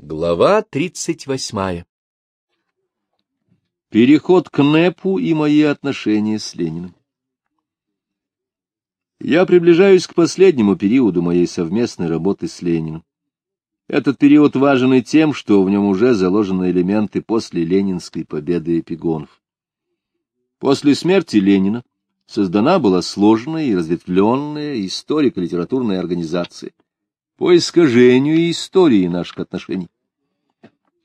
Глава тридцать восьмая Переход к НЭПу и мои отношения с Лениным. Я приближаюсь к последнему периоду моей совместной работы с Лениным. Этот период важен и тем, что в нем уже заложены элементы после ленинской победы эпигонов. После смерти Ленина создана была сложная и разветвленная историко-литературная организация — по искажению истории наших отношений.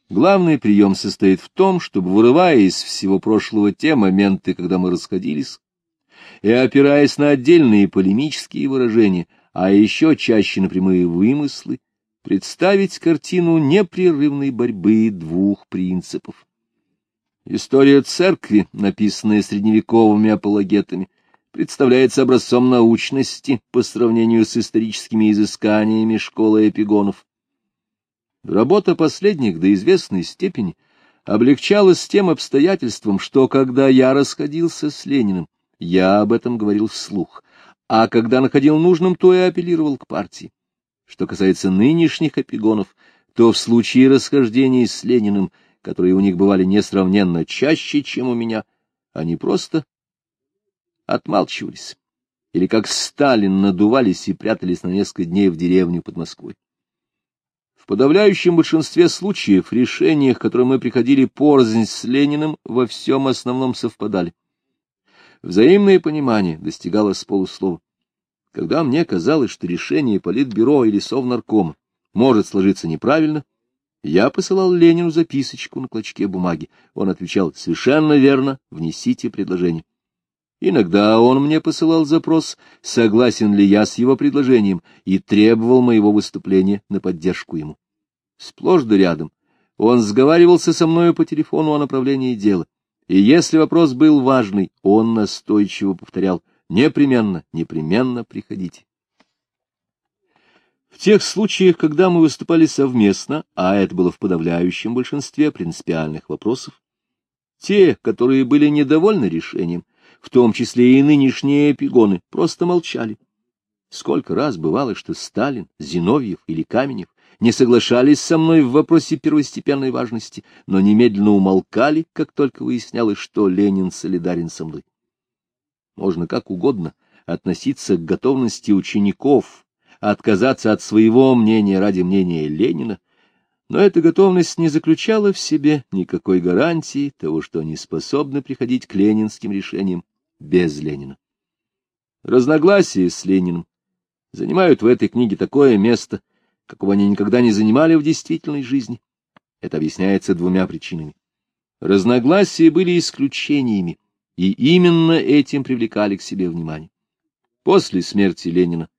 Главный прием состоит в том, чтобы, вырывая из всего прошлого те моменты, когда мы расходились, и опираясь на отдельные полемические выражения, а еще чаще на прямые вымыслы, представить картину непрерывной борьбы двух принципов. История церкви, написанная средневековыми апологетами, представляется образцом научности по сравнению с историческими изысканиями школы эпигонов. Работа последних до известной степени облегчалась тем обстоятельством, что когда я расходился с Лениным, я об этом говорил вслух, а когда находил нужным, то и апеллировал к партии. Что касается нынешних эпигонов, то в случае расхождений с Лениным, которые у них бывали несравненно чаще, чем у меня, они просто отмалчивались, или как Сталин надувались и прятались на несколько дней в деревню под Москвой. В подавляющем большинстве случаев решения, к которым мы приходили порознь с Лениным, во всем основном совпадали. Взаимное понимание достигалось с полуслова. Когда мне казалось, что решение Политбюро или Совнаркома может сложиться неправильно, я посылал Ленину записочку на клочке бумаги. Он отвечал «Совершенно верно, внесите предложение». Иногда он мне посылал запрос, согласен ли я с его предложением, и требовал моего выступления на поддержку ему. Сплошь да рядом он сговаривался со мною по телефону о направлении дела, и если вопрос был важный, он настойчиво повторял «непременно, непременно приходите». В тех случаях, когда мы выступали совместно, а это было в подавляющем большинстве принципиальных вопросов, те, которые были недовольны решением, в том числе и нынешние эпигоны, просто молчали. Сколько раз бывало, что Сталин, Зиновьев или Каменев не соглашались со мной в вопросе первостепенной важности, но немедленно умолкали, как только выяснялось, что Ленин солидарен со мной. Можно как угодно относиться к готовности учеников, отказаться от своего мнения ради мнения Ленина, но эта готовность не заключала в себе никакой гарантии того, что они способны приходить к ленинским решениям без Ленина. Разногласия с Лениным занимают в этой книге такое место, какого они никогда не занимали в действительной жизни. Это объясняется двумя причинами. Разногласия были исключениями, и именно этим привлекали к себе внимание. После смерти Ленина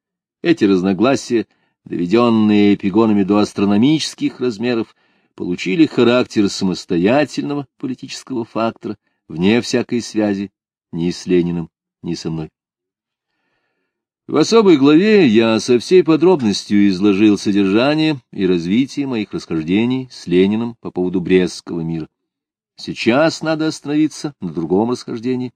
эти разногласия, доведенные эпигонами до астрономических размеров, получили характер самостоятельного политического фактора, вне всякой связи ни с Лениным, ни со мной. В особой главе я со всей подробностью изложил содержание и развитие моих расхождений с Лениным по поводу Брестского мира. Сейчас надо остановиться на другом расхождении,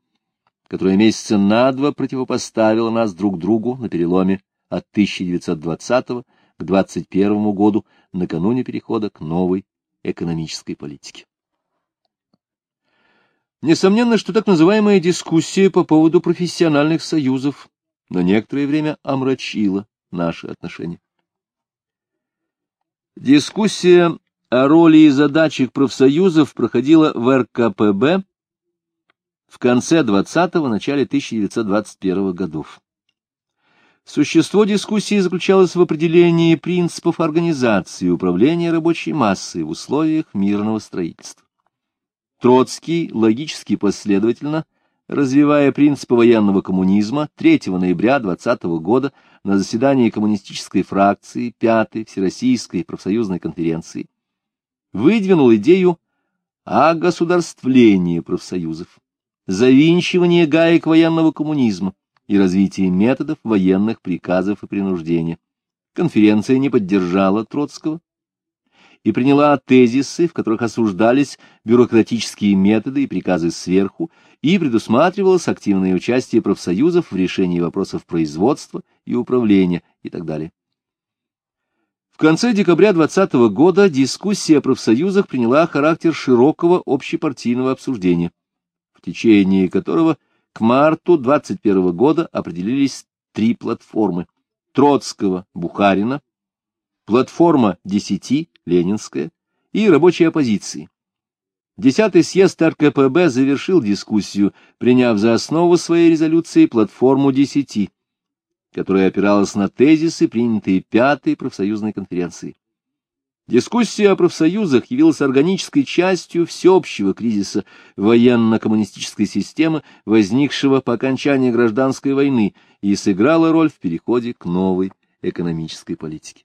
которое месяца на два противопоставило нас друг другу на переломе от 1920 к 21 году, накануне перехода к новой экономической политике. Несомненно, что так называемая дискуссия по поводу профессиональных союзов на некоторое время омрачила наши отношения. Дискуссия о роли и задачах профсоюзов проходила в РКПБ в конце 20-го, начале 1921 годов. Существо дискуссии заключалось в определении принципов организации и управления рабочей массой в условиях мирного строительства. Троцкий логически последовательно, развивая принципы военного коммунизма, 3 ноября 20 года на заседании коммунистической фракции 5-й Всероссийской профсоюзной конференции выдвинул идею о государствлении профсоюзов, завинчивании гаек военного коммунизма и развитии методов военных приказов и принуждения. Конференция не поддержала Троцкого, и приняла тезисы, в которых осуждались бюрократические методы и приказы сверху, и предусматривалось активное участие профсоюзов в решении вопросов производства и управления и так далее. В конце декабря 2020 года дискуссия о профсоюзах приняла характер широкого общепартийного обсуждения, в течение которого к марту 2021 года определились три платформы — Троцкого, Бухарина, платформа десяти, Ленинская, и рабочей оппозиции. Десятый съезд РКПБ завершил дискуссию, приняв за основу своей резолюции платформу десяти, которая опиралась на тезисы, принятые Пятой профсоюзной конференцией. Дискуссия о профсоюзах явилась органической частью всеобщего кризиса военно-коммунистической системы, возникшего по окончании гражданской войны, и сыграла роль в переходе к новой экономической политике.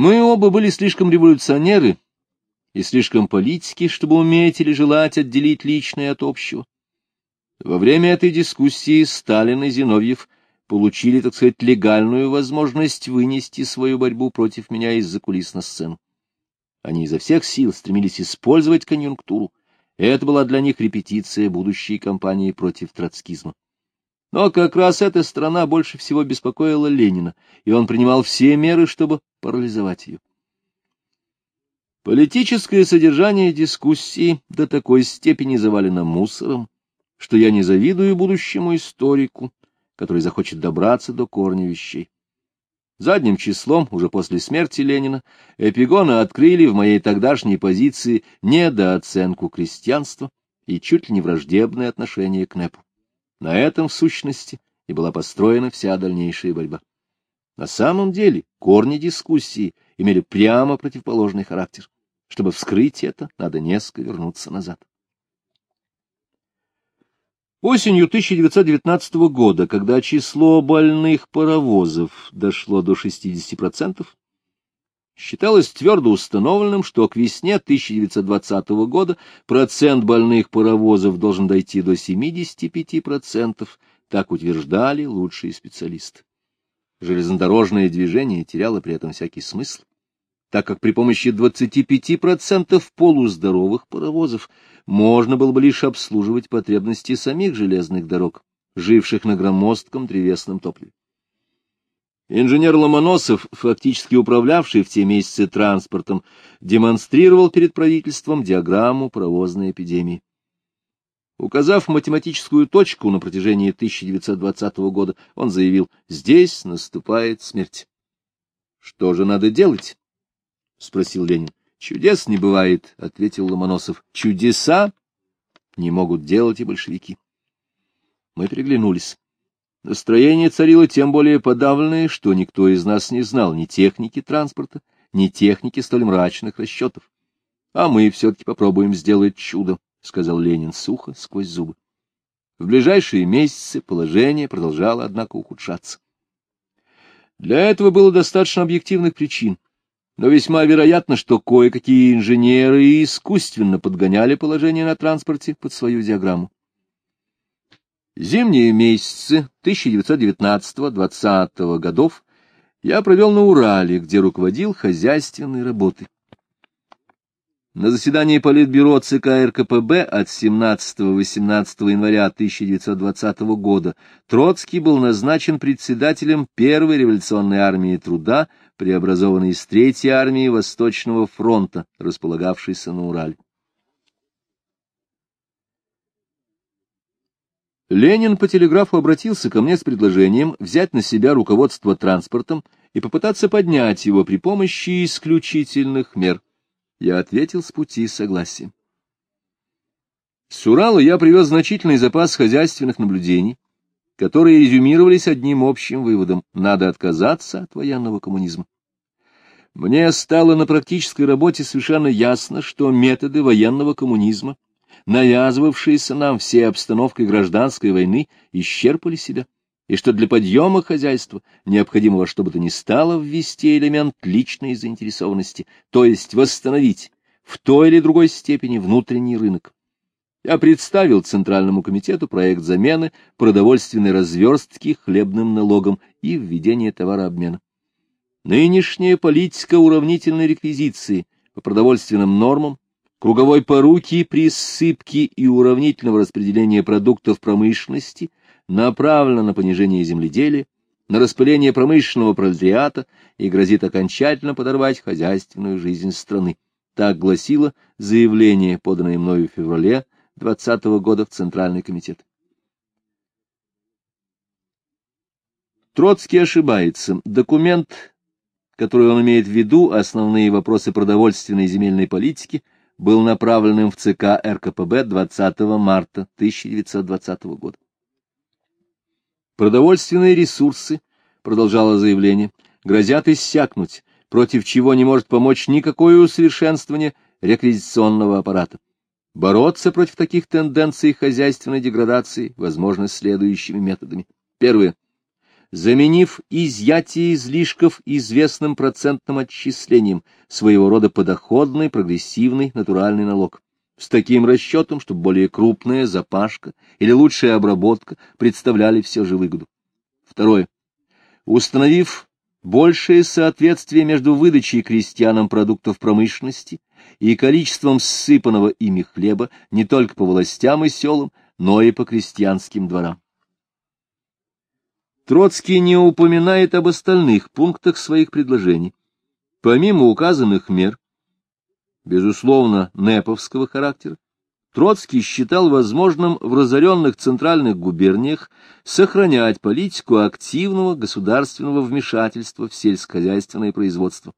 Мы оба были слишком революционеры и слишком политики, чтобы уметь или желать отделить личное от общего. Во время этой дискуссии Сталин и Зиновьев получили, так сказать, легальную возможность вынести свою борьбу против меня из-за кулис на сцену. Они изо всех сил стремились использовать конъюнктуру. Это была для них репетиция будущей кампании против троцкизма. Но как раз эта страна больше всего беспокоила Ленина, и он принимал все меры, чтобы парализовать ее. Политическое содержание дискуссии до такой степени завалено мусором, что я не завидую будущему историку, который захочет добраться до корня вещей. Задним числом, уже после смерти Ленина, эпигоны открыли в моей тогдашней позиции недооценку крестьянства и чуть ли не враждебное отношение к НЭПу. На этом, в сущности, и была построена вся дальнейшая борьба. На самом деле корни дискуссии имели прямо противоположный характер. Чтобы вскрыть это, надо несколько вернуться назад. Осенью 1919 года, когда число больных паровозов дошло до 60%, считалось твердо установленным, что к весне 1920 года процент больных паровозов должен дойти до 75%, так утверждали лучшие специалисты. Железнодорожное движение теряло при этом всякий смысл, так как при помощи 25% полуздоровых паровозов можно было бы лишь обслуживать потребности самих железных дорог, живших на громоздком древесном топливе. Инженер Ломоносов, фактически управлявший в те месяцы транспортом, демонстрировал перед правительством диаграмму паровозной эпидемии. Указав математическую точку на протяжении 1920 года, он заявил, здесь наступает смерть. — Что же надо делать? — спросил Ленин. — Чудес не бывает, — ответил Ломоносов. — Чудеса не могут делать и большевики. Мы переглянулись. Настроение царило тем более подавленное, что никто из нас не знал ни техники транспорта, ни техники столь мрачных расчетов. А мы все-таки попробуем сделать чудо, — сказал Ленин сухо, сквозь зубы. В ближайшие месяцы положение продолжало, однако, ухудшаться. Для этого было достаточно объективных причин, но весьма вероятно, что кое-какие инженеры искусственно подгоняли положение на транспорте под свою диаграмму. Зимние месяцы 1919-20 годов я провел на Урале, где руководил хозяйственной работой. На заседании Политбюро ЦК РКПБ от 17-18 января 1920 года Троцкий был назначен председателем Первой революционной армии труда, преобразованной из Третьей армии Восточного фронта, располагавшейся на Урале. Ленин по телеграфу обратился ко мне с предложением взять на себя руководство транспортом и попытаться поднять его при помощи исключительных мер. Я ответил с пути согласия. С Урала я привез значительный запас хозяйственных наблюдений, которые резюмировались одним общим выводом — надо отказаться от военного коммунизма. Мне стало на практической работе совершенно ясно, что методы военного коммунизма — навязывавшиеся нам всей обстановкой гражданской войны, исчерпали себя, и что для подъема хозяйства необходимо во что бы то ни стало ввести элемент личной заинтересованности, то есть восстановить в той или другой степени внутренний рынок. Я представил Центральному комитету проект замены продовольственной разверстки хлебным налогом и введения товарообмена. Нынешняя политика уравнительной реквизиции по продовольственным нормам круговой поруки при ссыпке и уравнительного распределения продуктов промышленности направлена на понижение земледелия, на распыление промышленного пролетариата и грозит окончательно подорвать хозяйственную жизнь страны. Так гласило заявление, поданное мною в феврале 20 -го года в Центральный комитет. Троцкий ошибается. Документ, который он имеет в виду, основные вопросы продовольственной и земельной политики, был направленным в ЦК РКПБ 20 марта 1920 года. Продовольственные ресурсы, продолжало заявление, грозят иссякнуть, против чего не может помочь никакое усовершенствование реквизиционного аппарата. Бороться против таких тенденций хозяйственной деградации возможно следующими методами. Первое заменив изъятие излишков известным процентным отчислением, своего рода подоходный, прогрессивный, натуральный налог. С таким расчетом, чтобы более крупная запашка или лучшая обработка представляли все же выгоду. Второе. Установив большее соответствие между выдачей крестьянам продуктов промышленности и количеством ссыпанного ими хлеба не только по властям и селам, но и по крестьянским дворам. Троцкий не упоминает об остальных пунктах своих предложений. Помимо указанных мер, безусловно, неповского характера, Троцкий считал возможным в разоренных центральных губерниях сохранять политику активного государственного вмешательства в сельскохозяйственное производство.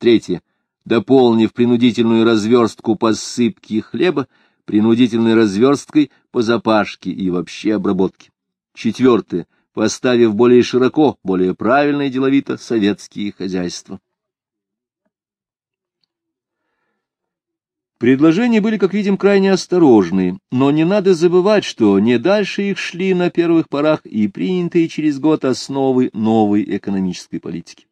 Третье. Дополнив принудительную разверстку по сыпке хлеба, принудительной разверсткой по запашке и вообще обработке. Четвертое поставив более широко, более правильно и деловито советские хозяйства. Предложения были, как видим, крайне осторожные, но не надо забывать, что не дальше их шли на первых порах и принятые через год основы новой экономической политики.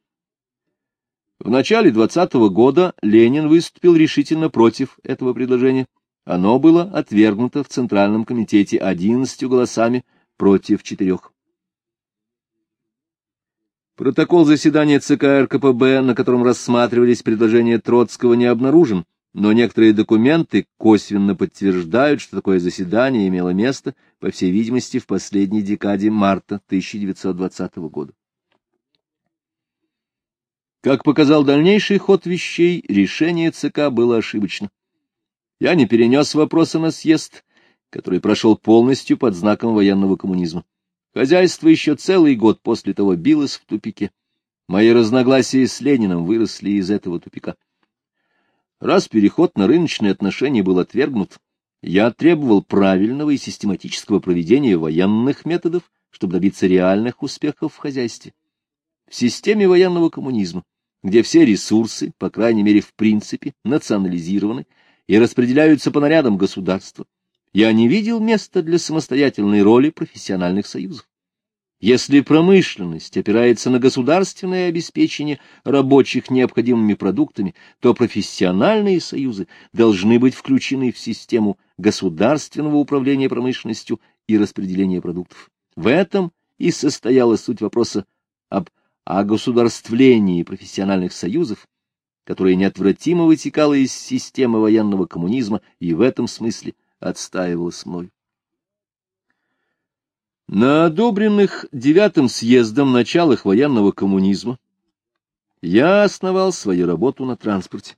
В начале 20 -го года Ленин выступил решительно против этого предложения. Оно было отвергнуто в Центральном комитете 11 голосами против четырех. Протокол заседания ЦК РКПБ, на котором рассматривались предложения Троцкого, не обнаружен, но некоторые документы косвенно подтверждают, что такое заседание имело место, по всей видимости, в последней декаде марта 1920 года. Как показал дальнейший ход вещей, решение ЦК было ошибочно. Я не перенес вопроса на съезд, который прошел полностью под знаком военного коммунизма. Хозяйство еще целый год после того билось в тупике. Мои разногласия с Лениным выросли из этого тупика. Раз переход на рыночные отношения был отвергнут, я требовал правильного и систематического проведения военных методов, чтобы добиться реальных успехов в хозяйстве. В системе военного коммунизма, где все ресурсы, по крайней мере в принципе, национализированы и распределяются по нарядам государства, я не видел места для самостоятельной роли профессиональных союзов. Если промышленность опирается на государственное обеспечение рабочих необходимыми продуктами, то профессиональные союзы должны быть включены в систему государственного управления промышленностью и распределения продуктов. В этом и состояла суть вопроса об огосударствлении профессиональных союзов, которое неотвратимо вытекало из системы военного коммунизма и в этом смысле отстаивалось мной. На одобренных девятым съездом началах военного коммунизма я основал свою работу на транспорте.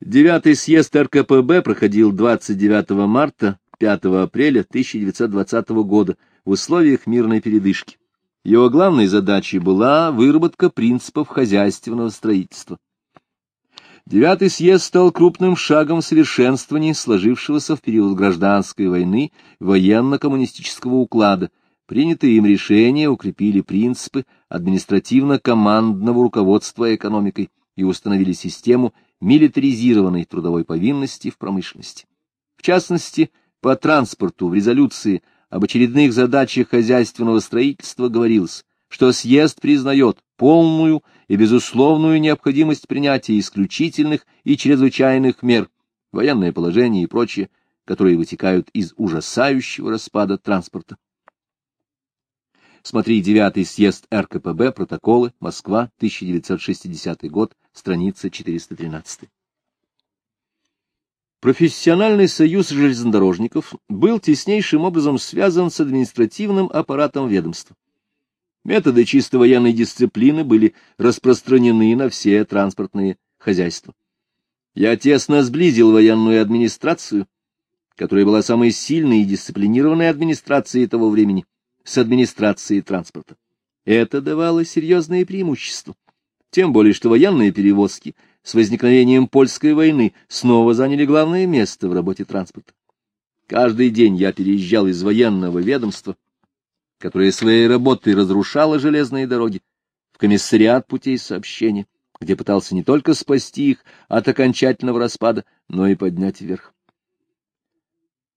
Девятый съезд РКПБ проходил 29 марта 5 апреля 1920 года в условиях мирной передышки. Его главной задачей была выработка принципов хозяйственного строительства. Девятый съезд стал крупным шагом в совершенствовании сложившегося в период гражданской войны военно-коммунистического уклада. Принятые им решения укрепили принципы административно-командного руководства экономикой и установили систему милитаризированной трудовой повинности в промышленности. В частности, по транспорту в резолюции об очередных задачах хозяйственного строительства говорилось, что съезд признает полную и безусловную необходимость принятия исключительных и чрезвычайных мер, военное положение и прочее, которые вытекают из ужасающего распада транспорта. Смотри девятый съезд РКПБ, протоколы, Москва, 1960 год, страница 413. Профессиональный союз железнодорожников был теснейшим образом связан с административным аппаратом ведомства. Методы чисто военной дисциплины были распространены на все транспортные хозяйства. Я тесно сблизил военную администрацию, которая была самой сильной и дисциплинированной администрацией того времени, с администрацией транспорта. Это давало серьезные преимущества. Тем более, что военные перевозки с возникновением польской войны снова заняли главное место в работе транспорта. Каждый день я переезжал из военного ведомства, которое своей работой разрушало железные дороги, в комиссариат путей сообщения, где пытался не только спасти их от окончательного распада, но и поднять вверх.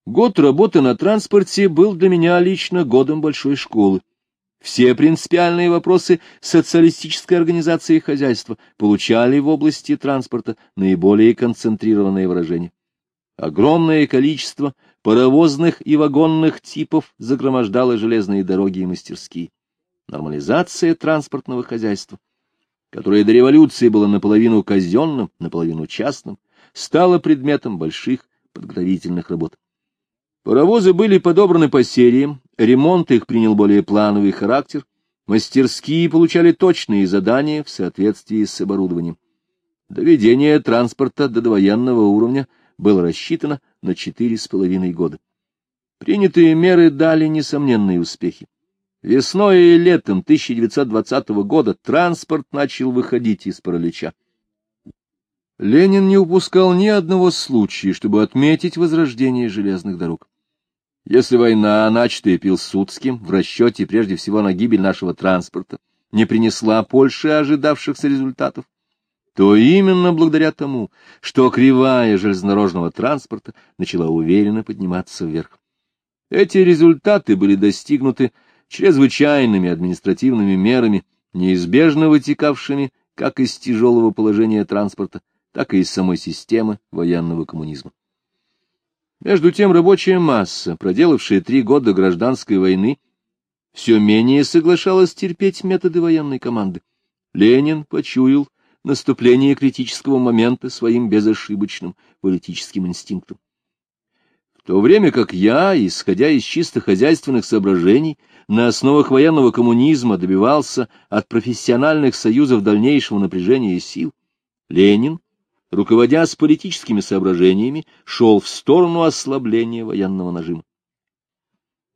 Год работы на транспорте был для меня лично годом большой школы. Все принципиальные вопросы социалистической организации хозяйства получали в области транспорта наиболее концентрированное выражение. Огромное количество паровозных и вагонных типов загромождало железные дороги и мастерские. Нормализация транспортного хозяйства, которое до революции было наполовину казенным, наполовину частным, стала предметом больших подготовительных работ. Паровозы были подобраны по сериям, ремонт их принял более плановый характер, мастерские получали точные задания в соответствии с оборудованием. Доведение транспорта до довоенного уровня было рассчитано на четыре с половиной года. Принятые меры дали несомненные успехи. Весной и летом 1920 года транспорт начал выходить из паралича. Ленин не упускал ни одного случая, чтобы отметить возрождение железных дорог. Если война, начатая Пилсудским, в расчете прежде всего на гибель нашего транспорта, не принесла Польше ожидавшихся результатов, то именно благодаря тому, что кривая железнодорожного транспорта начала уверенно подниматься вверх. Эти результаты были достигнуты чрезвычайными административными мерами, неизбежно вытекавшими как из тяжелого положения транспорта, так и из самой системы военного коммунизма. Между тем рабочая масса, проделавшая три года гражданской войны, все менее соглашалась терпеть методы военной команды. Ленин почуял наступление критического момента своим безошибочным политическим инстинктом. В то время как я, исходя из чисто хозяйственных соображений, на основах военного коммунизма добивался от профессиональных союзов дальнейшего напряжения сил, Ленин руководя с политическими соображениями, шел в сторону ослабления военного нажима.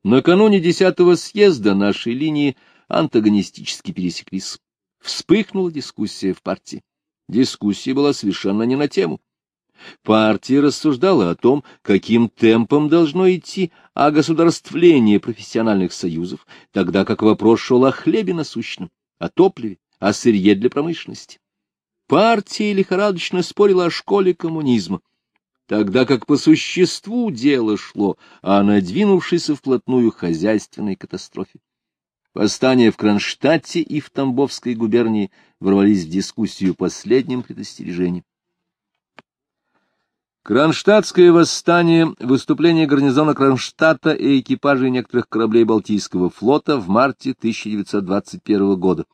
Накануне десятого съезда нашей линии антагонистически пересеклись. Вспыхнула дискуссия в партии. Дискуссия была совершенно не на тему. Партия рассуждала о том, каким темпом должно идти огосударствление профессиональных союзов, тогда как вопрос шел о хлебе насущном, о топливе, о сырье для промышленности партия лихорадочно спорила о школе коммунизма, тогда как по существу дело шло о надвинувшейся вплотную хозяйственной катастрофе. Восстания в Кронштадте и в Тамбовской губернии ворвались в дискуссию последним предостережением. Кронштадтское восстание, выступление гарнизона Кронштадта и экипажей некоторых кораблей Балтийского флота в марте 1921 года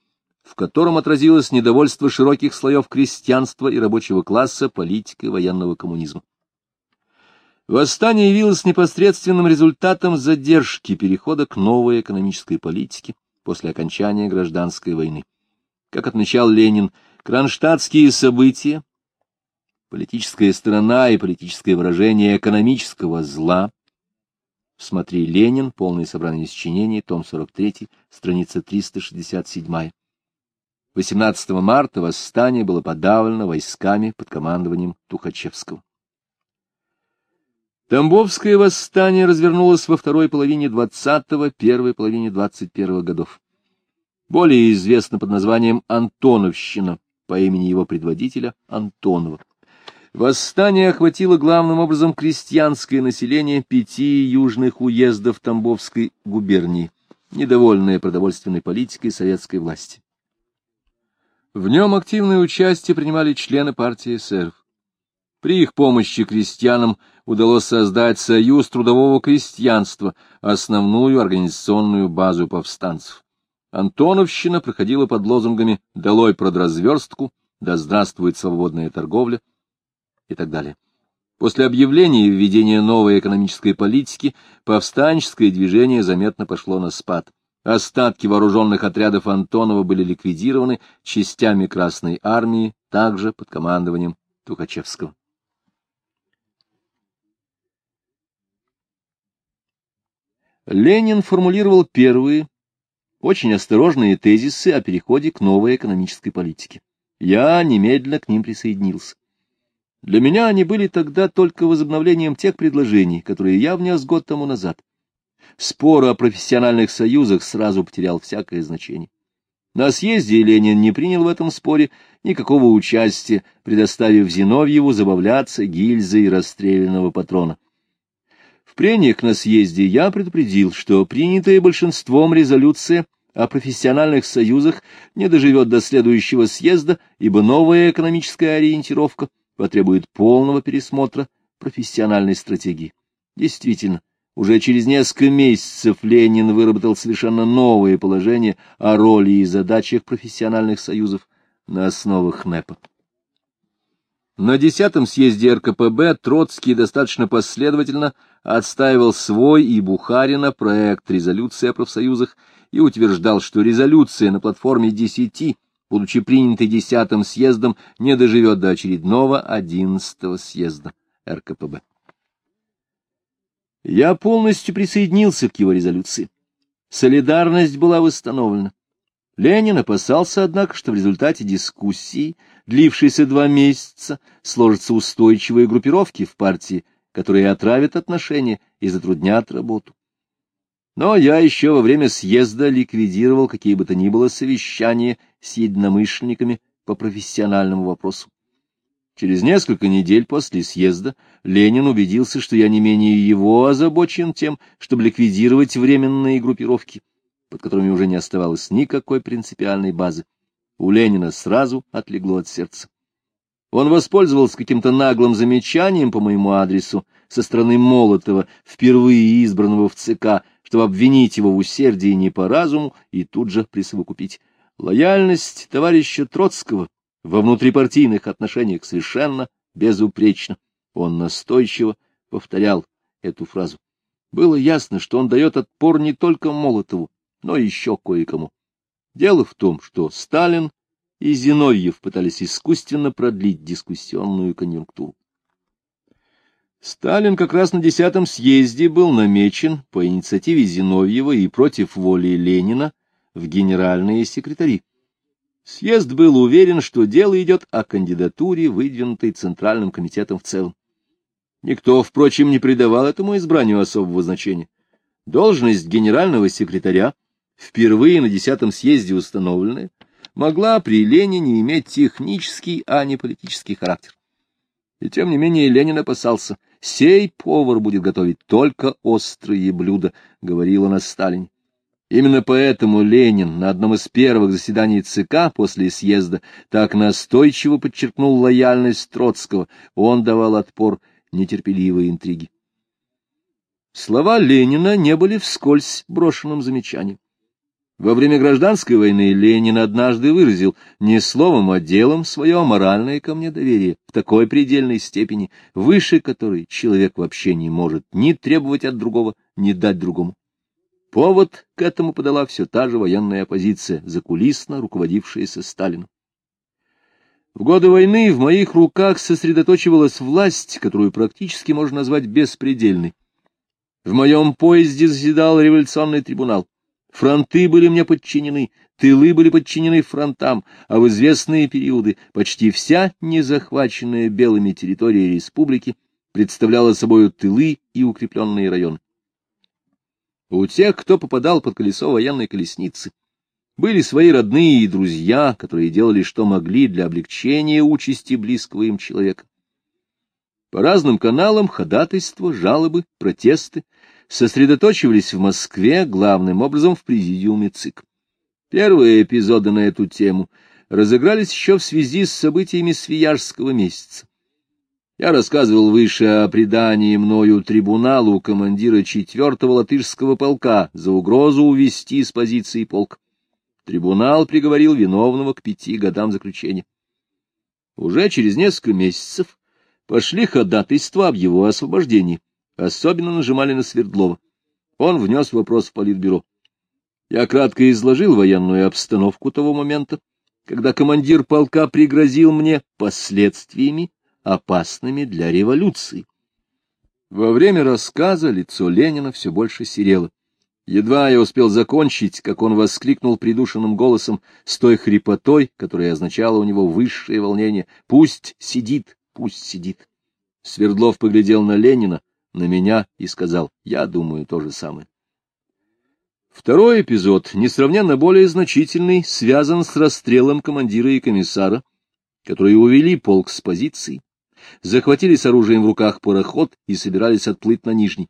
в котором отразилось недовольство широких слоев крестьянства и рабочего класса политикой военного коммунизма. Восстание явилось непосредственным результатом задержки перехода к новой экономической политике после окончания гражданской войны. Как отмечал Ленин, кронштадтские события, политическая сторона и политическое выражение экономического зла, смотри Ленин, полное собрание сочинений, том 43, страница 367 18 марта восстание было подавлено войсками под командованием Тухачевского. Тамбовское восстание развернулось во второй половине 20-го, первой половине 21-го годов. Более известно под названием Антоновщина по имени его предводителя Антонова. Восстание охватило главным образом крестьянское население пяти южных уездов Тамбовской губернии, недовольное продовольственной политикой советской власти. В нем активное участие принимали члены партии эсеров. При их помощи крестьянам удалось создать союз трудового крестьянства, основную организационную базу повстанцев. Антоновщина проходила под лозунгами «Долой продразверстку», «Да здравствует свободная торговля» и так далее. После объявления введения новой экономической политики повстанческое движение заметно пошло на спад. Остатки вооруженных отрядов Антонова были ликвидированы частями Красной армии, также под командованием Тухачевского. Ленин формулировал первые, очень осторожные тезисы о переходе к новой экономической политике. Я немедленно к ним присоединился. Для меня они были тогда только возобновлением тех предложений, которые я внес год тому назад. Спор о профессиональных союзах сразу потерял всякое значение. На съезде Ленин не принял в этом споре никакого участия, предоставив Зиновьеву забавляться гильзой расстрелянного патрона. В прениях на съезде я предупредил, что принятая большинством резолюция о профессиональных союзах не доживет до следующего съезда, ибо новая экономическая ориентировка потребует полного пересмотра профессиональной стратегии. Действительно, уже через несколько месяцев Ленин выработал совершенно новое положение о роли и задачах профессиональных союзов на основах НЭПа. На десятом съезде РКПБ Троцкий достаточно последовательно отстаивал свой и Бухарина проект резолюции о профсоюзах и утверждал, что резолюция на платформе десяти, будучи принятой десятым съездом, не доживет до очередного одиннадцатого съезда РКПБ. Я полностью присоединился к его резолюции. Солидарность была восстановлена. Ленин опасался, однако, что в результате дискуссии, длившейся два месяца, сложатся устойчивые группировки в партии, которые отравят отношения и затруднят работу. Но я еще во время съезда ликвидировал какие бы то ни было совещания с единомышленниками по профессиональному вопросу. Через несколько недель после съезда Ленин убедился, что я не менее его озабочен тем, чтобы ликвидировать временные группировки, под которыми уже не оставалось никакой принципиальной базы. У Ленина сразу отлегло от сердца. Он воспользовался каким-то наглым замечанием по моему адресу со стороны Молотова, впервые избранного в ЦК, чтобы обвинить его в усердии не по разуму и тут же присовокупить. Лояльность товарища Троцкого во внутрипартийных отношениях совершенно безупречно. Он настойчиво повторял эту фразу. Было ясно, что он дает отпор не только Молотову, но еще кое-кому. Дело в том, что Сталин и Зиновьев пытались искусственно продлить дискуссионную конъюнктуру. Сталин как раз на десятом съезде был намечен по инициативе Зиновьева и против воли Ленина в генеральные секретари. Съезд был уверен, что дело идет о кандидатуре, выдвинутой Центральным комитетом в целом. Никто, впрочем, не придавал этому избранию особого значения. Должность генерального секретаря, впервые на десятом съезде установленная, могла при Ленине иметь технический, а не политический характер. И тем не менее Ленин опасался, сей повар будет готовить только острые блюда, говорил он о Сталине. Именно поэтому Ленин на одном из первых заседаний ЦК после съезда так настойчиво подчеркнул лояльность Троцкого, он давал отпор нетерпеливой интриги. Слова Ленина не были вскользь брошенным замечанием. Во время гражданской войны Ленин однажды выразил не словом, а делом свое моральное ко мне доверие в такой предельной степени, выше которой человек вообще не может ни требовать от другого, ни дать другому. Повод к этому подала все та же военная оппозиция, закулисно руководившаяся Сталином. В годы войны в моих руках сосредоточивалась власть, которую практически можно назвать беспредельной. В моем поезде заседал революционный трибунал. Фронты были мне подчинены, тылы были подчинены фронтам, а в известные периоды почти вся незахваченная белыми территория республики представляла собой тылы и укрепленные районы. У тех, кто попадал под колесо военной колесницы, были свои родные и друзья, которые делали, что могли для облегчения участи близкого им человека. По разным каналам ходатайства, жалобы, протесты сосредоточивались в Москве, главным образом в президиуме ЦИК. Первые эпизоды на эту тему разыгрались еще в связи с событиями Свияжского месяца. Я рассказывал выше о предании мною трибуналу командира 4-го латышского полка за угрозу увести с позиции полк. Трибунал приговорил виновного к пяти годам заключения. Уже через несколько месяцев Пошли ходатайства об его освобождении. Особенно нажимали на Свердлова. Он внес вопрос в Политбюро. Я кратко изложил военную обстановку того момента, когда командир полка пригрозил мне последствиями, опасными для революции. Во время рассказа лицо Ленина все больше серело. Едва я успел закончить, как он воскликнул придушенным голосом с той хрипотой, которая означала у него высшее волнение. «Пусть сидит, пусть сидит». Свердлов поглядел на Ленина, на меня и сказал, «Я думаю то же самое». Второй эпизод, несравненно более значительный, связан с расстрелом командира и комиссара, которые увели полк с позиций, захватили с оружием в руках пароход и собирались отплыть на Нижний.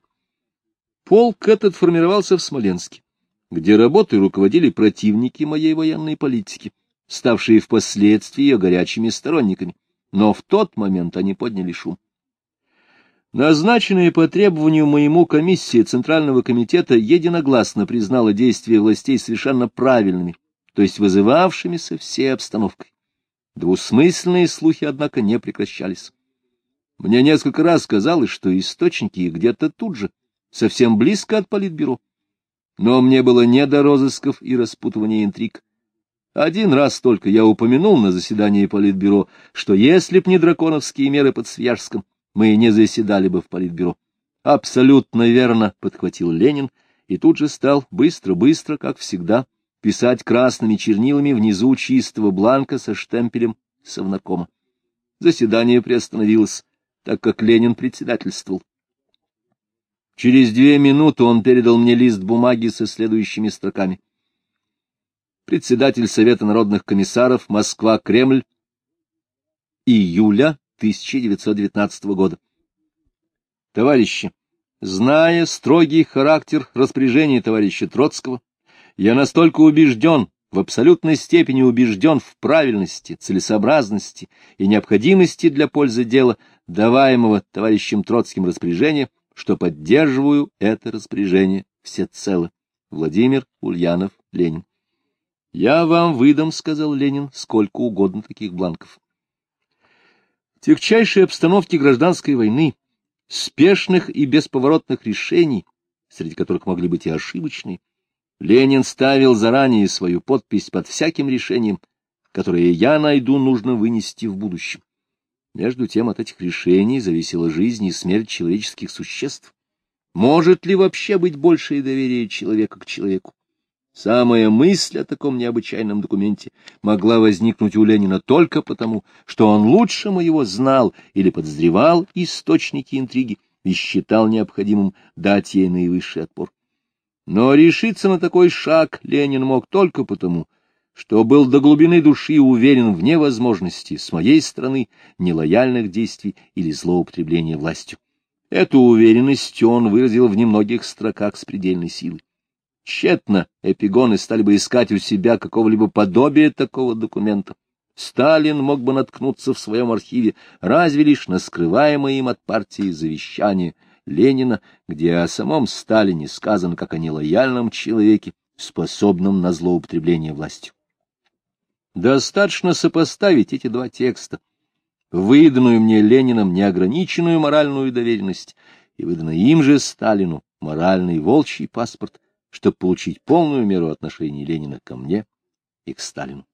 Полк этот формировался в Смоленске, где работой руководили противники моей военной политики, ставшие впоследствии ее горячими сторонниками, но в тот момент они подняли шум. Назначенная по требованию моему комиссия Центрального комитета единогласно признала действия властей совершенно правильными, то есть вызывавшимися всей обстановкой. Двусмысленные слухи, однако, не прекращались. Мне несколько раз казалось, что источники где-то тут же, совсем близко от политбюро. Но мне было не до розысков и распутывания интриг. Один раз только я упомянул на заседании политбюро, что если б не драконовские меры под Свияжском, мы не заседали бы в политбюро. Абсолютно верно, — подхватил Ленин, и тут же стал быстро-быстро, как всегда, писать красными чернилами внизу чистого бланка со штемпелем совнакома. Заседание приостановилось, так как Ленин председательствовал. Через две минуты он передал мне лист бумаги со следующими строками. Председатель Совета народных комиссаров, Москва, Кремль, июля 1919 года. Товарищи, зная строгий характер распоряжения товарища Троцкого, я настолько убежден, в абсолютной степени убежден в правильности, целесообразности и необходимости для пользы дела, даваемого товарищем Троцким распоряжения, что поддерживаю это распоряжение всецело. Владимир Ульянов, Ленин. «Я вам выдам, — сказал Ленин, — сколько угодно таких бланков тягчайшей обстановке гражданской войны, спешных и бесповоротных решений, среди которых могли быть и ошибочные, Ленин ставил заранее свою подпись под всяким решением, которое я найду нужно вынести в будущем. Между тем от этих решений зависела жизнь и смерть человеческих существ. Может ли вообще быть большее доверие человека к человеку? Самая мысль о таком необычайном документе могла возникнуть у Ленина только потому, что он лучше моего знал или подозревал источники интриги и считал необходимым дать ей наивысший отпор. Но решиться на такой шаг Ленин мог только потому, что был до глубины души уверен в невозможности с моей стороны нелояльных действий или злоупотребления властью. Эту уверенность он выразил в немногих строках с предельной силой. Тщетно эпигоны стали бы искать у себя какого-либо подобия такого документа. Сталин мог бы наткнуться в своем архиве разве лишь на скрываемое им от партии завещание Ленина, где о самом Сталине сказано как о нелояльном человеке, способном на злоупотребление властью. Достаточно сопоставить эти два текста, выданную мне Лениным неограниченную моральную доверенность и выданный им же Сталину моральный волчий паспорт, чтобы получить полную меру отношений Ленина ко мне и к Сталину.